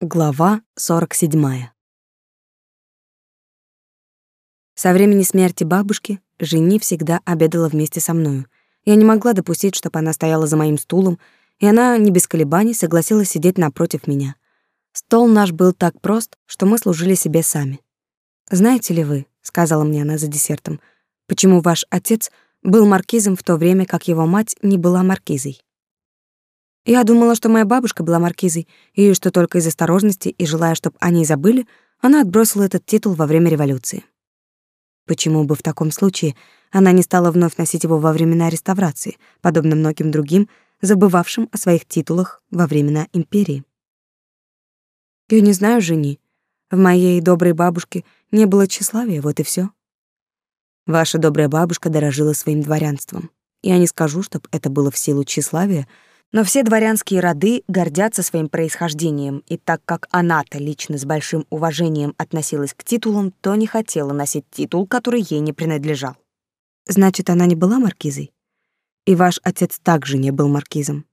Глава 47. Со времени смерти бабушки жени всегда обедала вместе со мною. Я не могла допустить, чтобы она стояла за моим стулом, и она не без колебаний согласилась сидеть напротив меня. Стол наш был так прост, что мы служили себе сами. «Знаете ли вы, — сказала мне она за десертом, — почему ваш отец был маркизом в то время, как его мать не была маркизой?» Я думала, что моя бабушка была маркизой, и что только из осторожности и желая, чтобы они забыли, она отбросила этот титул во время революции. Почему бы в таком случае она не стала вновь носить его во времена реставрации, подобно многим другим, забывавшим о своих титулах во времена империи? Я не знаю, жени. В моей доброй бабушке не было тщеславия, вот и все. Ваша добрая бабушка дорожила своим дворянством. Я не скажу, чтобы это было в силу тщеславия, но все дворянские роды гордятся своим происхождением, и так как она-то лично с большим уважением относилась к титулам, то не хотела носить титул, который ей не принадлежал. Значит, она не была маркизой? И ваш отец также не был маркизом.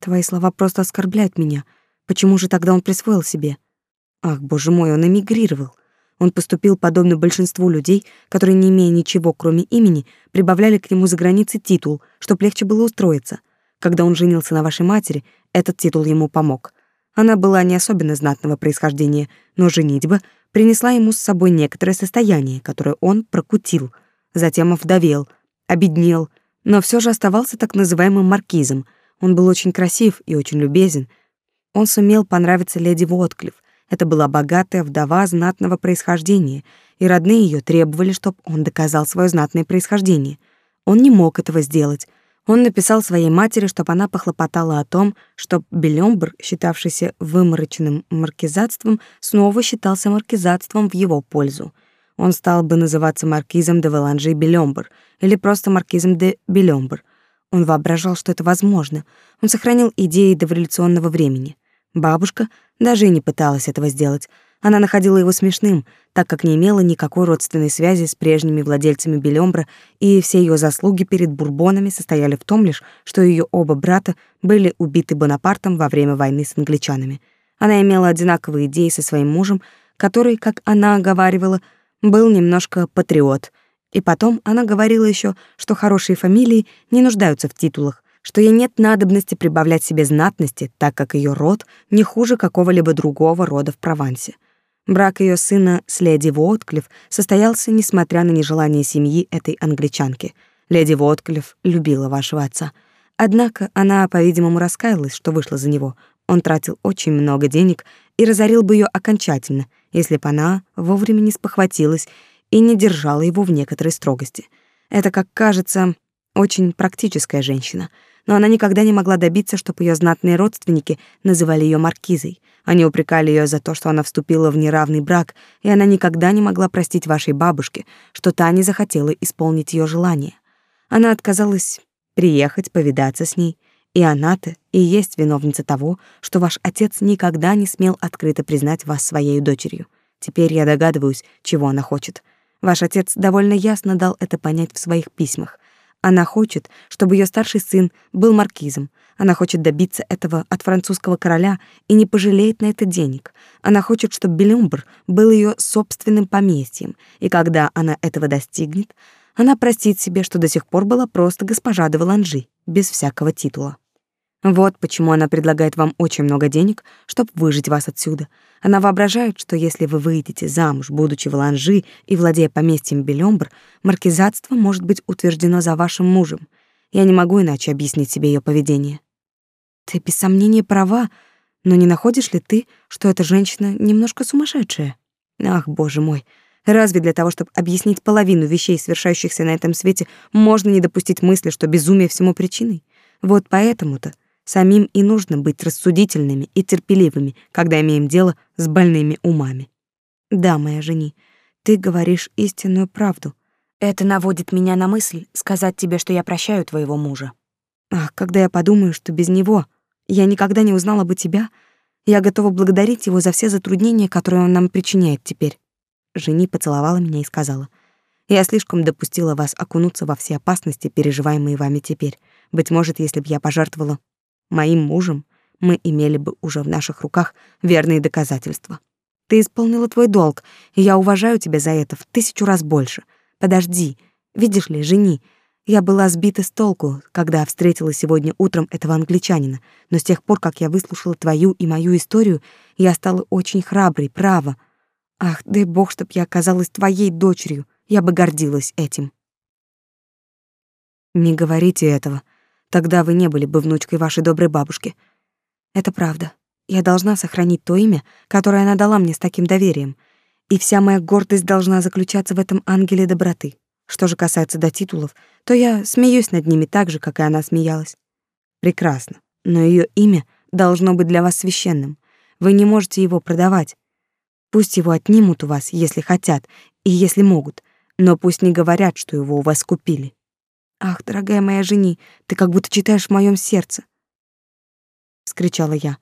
Твои слова просто оскорбляют меня. Почему же тогда он присвоил себе? Ах, боже мой, он эмигрировал. Он поступил подобно большинству людей, которые, не имея ничего, кроме имени, прибавляли к нему за границей титул, чтоб легче было устроиться — когда он женился на вашей матери, этот титул ему помог. Она была не особенно знатного происхождения, но женитьба принесла ему с собой некоторое состояние, которое он прокутил, затем овдовел, обеднел, но все же оставался так называемым маркизом. Он был очень красив и очень любезен. Он сумел понравиться леди Вотклифф. Это была богатая вдова знатного происхождения, и родные ее требовали, чтобы он доказал свое знатное происхождение. Он не мог этого сделать, он написал своей матери, чтобы она похлопотала о том, чтобы Белёмбр, считавшийся вымороченным маркизатством, снова считался маркизатством в его пользу. Он стал бы называться маркизом де Валанжи Белёмбр или просто маркизом де Белёмбр. Он воображал, что это возможно. Он сохранил идеи дореволюционного времени. Бабушка даже и не пыталась этого сделать — она находила его смешным, так как не имела никакой родственной связи с прежними владельцами Белёмбра, и все ее заслуги перед бурбонами состояли в том лишь, что ее оба брата были убиты Бонапартом во время войны с англичанами. Она имела одинаковые идеи со своим мужем, который, как она оговаривала, был немножко патриот. И потом она говорила еще, что хорошие фамилии не нуждаются в титулах, что ей нет надобности прибавлять себе знатности, так как ее род не хуже какого-либо другого рода в Провансе. Брак ее сына с леди Уотклифф состоялся, несмотря на нежелание семьи этой англичанки. Леди Уотклифф любила вашего отца. Однако она, по-видимому, раскаялась, что вышла за него. Он тратил очень много денег и разорил бы ее окончательно, если бы она вовремя не спохватилась и не держала его в некоторой строгости. Это, как кажется, очень практическая женщина — но она никогда не могла добиться, чтобы ее знатные родственники называли ее маркизой. Они упрекали ее за то, что она вступила в неравный брак, и она никогда не могла простить вашей бабушке, что та не захотела исполнить ее желание. Она отказалась приехать, повидаться с ней, и она-то и есть виновница того, что ваш отец никогда не смел открыто признать вас своей дочерью. Теперь я догадываюсь, чего она хочет. Ваш отец довольно ясно дал это понять в своих письмах. Она хочет, чтобы ее старший сын был маркизом. Она хочет добиться этого от французского короля и не пожалеет на это денег. Она хочет, чтобы Белюмбр был ее собственным поместьем, и когда она этого достигнет, она простит себе, что до сих пор была просто госпожа де Валанжи, без всякого титула. Вот почему она предлагает вам очень много денег, чтобы выжить вас отсюда. Она воображает, что если вы выйдете замуж, будучи в Ланжи и владея поместьем Белёмбр, маркизатство может быть утверждено за вашим мужем. Я не могу иначе объяснить себе ее поведение. Ты без сомнения права, но не находишь ли ты, что эта женщина немножко сумасшедшая? Ах, боже мой, разве для того, чтобы объяснить половину вещей, совершающихся на этом свете, можно не допустить мысли, что безумие всему причиной? Вот поэтому-то Самим и нужно быть рассудительными и терпеливыми, когда имеем дело с больными умами. Да, моя жени, ты говоришь истинную правду. Это наводит меня на мысль сказать тебе, что я прощаю твоего мужа. Ах, когда я подумаю, что без него я никогда не узнала бы тебя, я готова благодарить его за все затруднения, которые он нам причиняет теперь. Жени поцеловала меня и сказала: "Я слишком допустила вас окунуться во все опасности, переживаемые вами теперь. Быть может, если бы я пожертвовала моим мужем, мы имели бы уже в наших руках верные доказательства. Ты исполнила твой долг, и я уважаю тебя за это в тысячу раз больше. Подожди, видишь ли, жени. Я была сбита с толку, когда встретила сегодня утром этого англичанина, но с тех пор, как я выслушала твою и мою историю, я стала очень храброй, право. Ах, дай бог, чтоб я оказалась твоей дочерью, я бы гордилась этим. Не говорите этого. Тогда вы не были бы внучкой вашей доброй бабушки. Это правда. Я должна сохранить то имя, которое она дала мне с таким доверием. И вся моя гордость должна заключаться в этом ангеле доброты. Что же касается до титулов, то я смеюсь над ними так же, как и она смеялась. Прекрасно. Но ее имя должно быть для вас священным. Вы не можете его продавать. Пусть его отнимут у вас, если хотят, и если могут, но пусть не говорят, что его у вас купили. Ах, дорогая моя жени, ты как будто читаешь в моем сердце, вскричала я.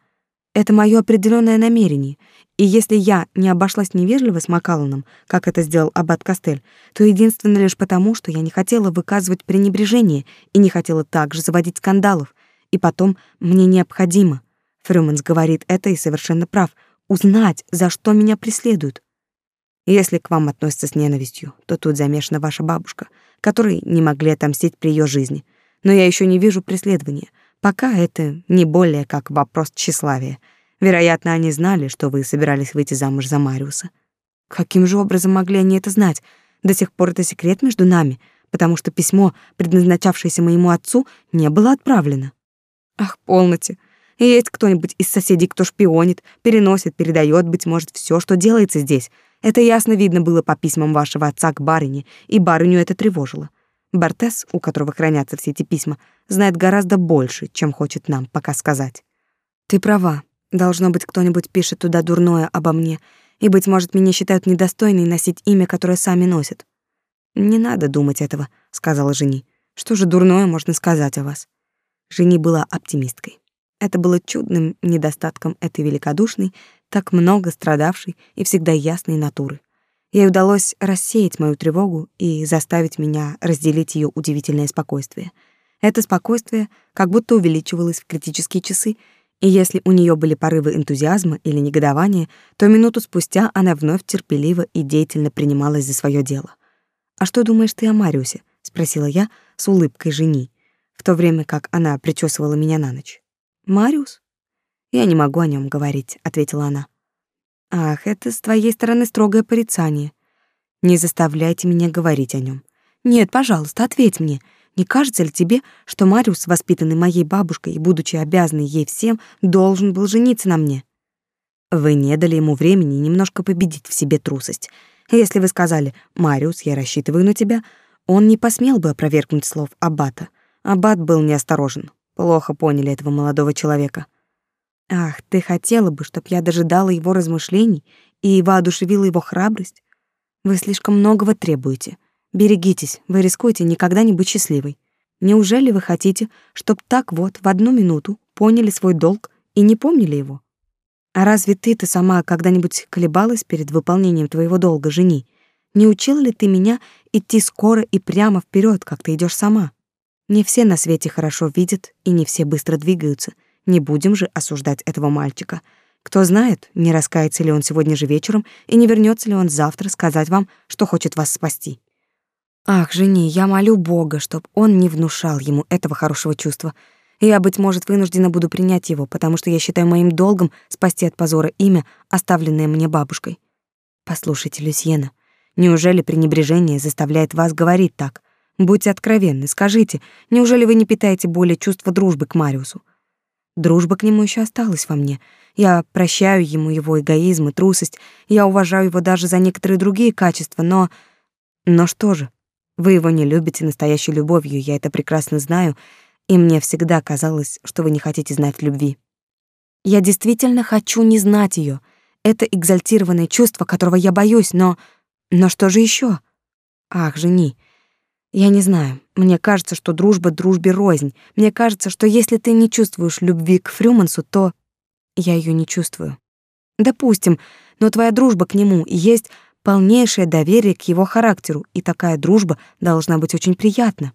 Это мое определенное намерение, и если я не обошлась невежливо с Макалланом, как это сделал аббат Кастель, то единственно лишь потому, что я не хотела выказывать пренебрежение и не хотела также заводить скандалов. И потом мне необходимо, Фрюманс говорит это и совершенно прав, узнать, за что меня преследуют. Если к вам относятся с ненавистью, то тут замешана ваша бабушка, которой не могли отомстить при ее жизни. Но я еще не вижу преследования. Пока это не более как вопрос тщеславия. Вероятно, они знали, что вы собирались выйти замуж за Мариуса. Каким же образом могли они это знать? До сих пор это секрет между нами, потому что письмо, предназначавшееся моему отцу, не было отправлено. Ах, полноте. Есть кто-нибудь из соседей, кто шпионит, переносит, передает, быть может, все, что делается здесь — это ясно видно было по письмам вашего отца к барыне, и барыню это тревожило. Бартес, у которого хранятся все эти письма, знает гораздо больше, чем хочет нам пока сказать. Ты права. Должно быть, кто-нибудь пишет туда дурное обо мне, и, быть может, меня считают недостойной носить имя, которое сами носят. Не надо думать этого, сказала Жени. Что же дурное можно сказать о вас? Жени была оптимисткой. Это было чудным недостатком этой великодушной, так много страдавшей и всегда ясной натуры. Ей удалось рассеять мою тревогу и заставить меня разделить ее удивительное спокойствие. Это спокойствие как будто увеличивалось в критические часы, и если у нее были порывы энтузиазма или негодования, то минуту спустя она вновь терпеливо и деятельно принималась за свое дело. «А что думаешь ты о Мариусе?» — спросила я с улыбкой жени, в то время как она причесывала меня на ночь. «Мариус? Я не могу о нем говорить, ответила она. Ах, это с твоей стороны строгое порицание. Не заставляйте меня говорить о нем. Нет, пожалуйста, ответь мне. Не кажется ли тебе, что Мариус, воспитанный моей бабушкой и будучи обязанный ей всем, должен был жениться на мне? Вы не дали ему времени немножко победить в себе трусость. Если вы сказали: "Мариус, я рассчитываю на тебя", он не посмел бы опровергнуть слов аббата. Аббат был неосторожен. Плохо поняли этого молодого человека. Ах, ты хотела бы, чтоб я дожидала его размышлений и воодушевила его храбрость? Вы слишком многого требуете. Берегитесь, вы рискуете никогда не быть счастливой. Неужели вы хотите, чтоб так вот в одну минуту поняли свой долг и не помнили его? А разве ты-то сама когда-нибудь колебалась перед выполнением твоего долга, жени? Не учила ли ты меня идти скоро и прямо вперед, как ты идешь сама? Не все на свете хорошо видят, и не все быстро двигаются — не будем же осуждать этого мальчика. Кто знает, не раскается ли он сегодня же вечером и не вернется ли он завтра сказать вам, что хочет вас спасти. Ах, жени, я молю Бога, чтоб он не внушал ему этого хорошего чувства. Я, быть может, вынуждена буду принять его, потому что я считаю моим долгом спасти от позора имя, оставленное мне бабушкой. Послушайте, Люсьена, неужели пренебрежение заставляет вас говорить так? Будьте откровенны, скажите, неужели вы не питаете более чувства дружбы к Мариусу? Дружба к нему еще осталась во мне. Я прощаю ему его эгоизм и трусость. Я уважаю его даже за некоторые другие качества, но... Но что же? Вы его не любите настоящей любовью, я это прекрасно знаю, и мне всегда казалось, что вы не хотите знать любви. Я действительно хочу не знать ее. Это экзальтированное чувство, которого я боюсь, но... Но что же еще? Ах, жени, я не знаю. Мне кажется, что дружба дружбе рознь. Мне кажется, что если ты не чувствуешь любви к Фрюмансу, то я ее не чувствую. Допустим, но твоя дружба к нему есть полнейшее доверие к его характеру, и такая дружба должна быть очень приятна.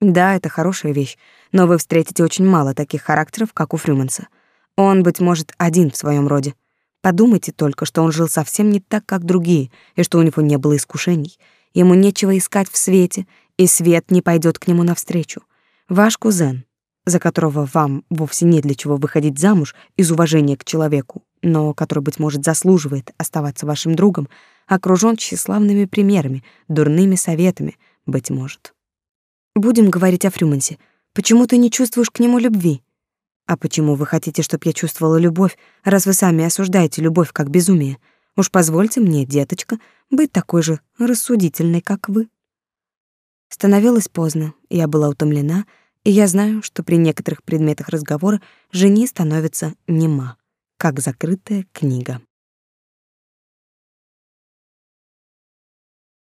Да, это хорошая вещь, но вы встретите очень мало таких характеров, как у Фрюманса. Он, быть может, один в своем роде. Подумайте только, что он жил совсем не так, как другие, и что у него не было искушений. Ему нечего искать в свете, и свет не пойдет к нему навстречу. Ваш кузен, за которого вам вовсе не для чего выходить замуж из уважения к человеку, но который, быть может, заслуживает оставаться вашим другом, окружён тщеславными примерами, дурными советами, быть может. Будем говорить о Фрюмансе. Почему ты не чувствуешь к нему любви? А почему вы хотите, чтобы я чувствовала любовь, раз вы сами осуждаете любовь как безумие? Уж позвольте мне, деточка, быть такой же рассудительной, как вы. Становилось поздно, я была утомлена, и я знаю, что при некоторых предметах разговора жени становится нема, как закрытая книга.